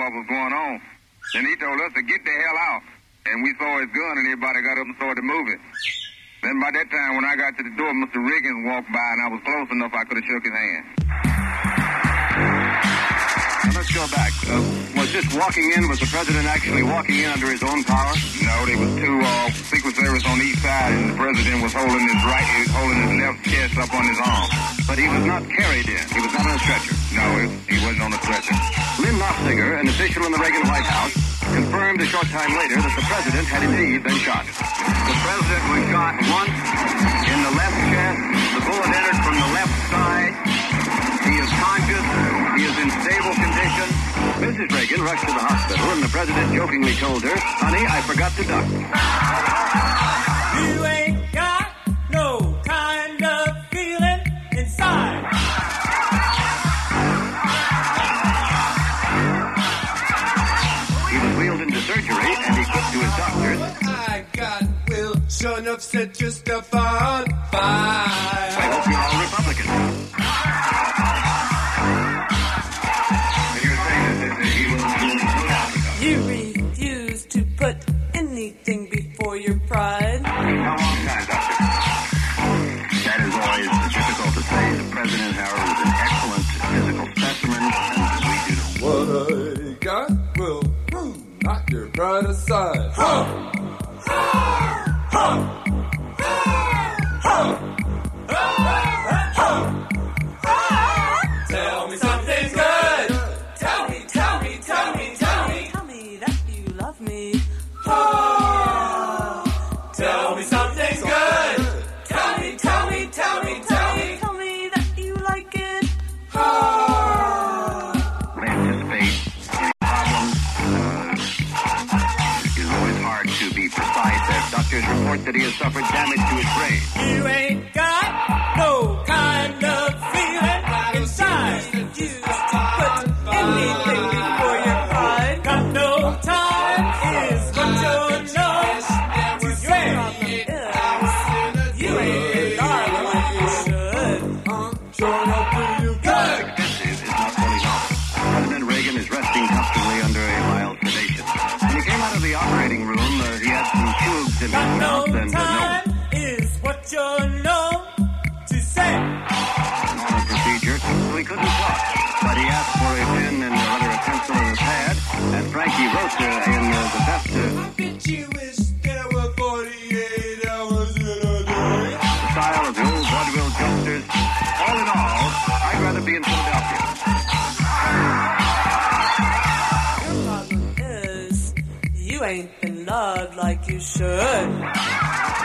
what was going on. Then he told us to get the hell out. And we saw his gun, and everybody got up and started moving. Then by that time, when I got to the door, Mr. Riggins walked by, and I was close enough I could have shook his hand. Now let's go back. Uh, was this walking in, was the president actually walking in under his own power? No, there was two uh, Secret Service on each side, and the president was holding his right, he was holding his left chest up on his arm. But he was not carried in. He was not on a stretcher. No, he wasn't on the stretcher. Lynn Nofziger, an official in the Reagan White House, confirmed a short time later that the president had indeed been shot. The president was shot once in the left chest. The bullet entered from the left side. He is conscious. He is in stable condition. Mrs. Reagan rushed to the hospital, and the president jokingly told her, Honey, I forgot to duck. Set your stuff on procedure, so he couldn't talk. But he asked for a pen and rather a pencil and a pad, and Frankie wrote uh, in uh, the best uh, Bet you wish there were 48 hours in a day. style of the old vaudeville jokesters. All in all, I'd rather be in Philadelphia. Your problem is you ain't been loved like you should.